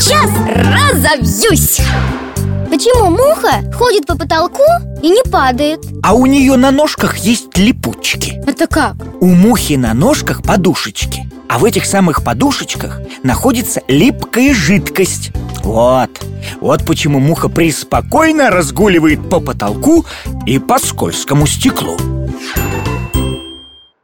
Сейчас разобьюсь. Почему муха ходит по потолку и не падает? А у нее на ножках есть липучки. Это как? У мухи на ножках подушечки А в этих самых подушечках находится липкая жидкость. Вот, вот почему муха преспокойно разгуливает по потолку и по скользкому стеклу.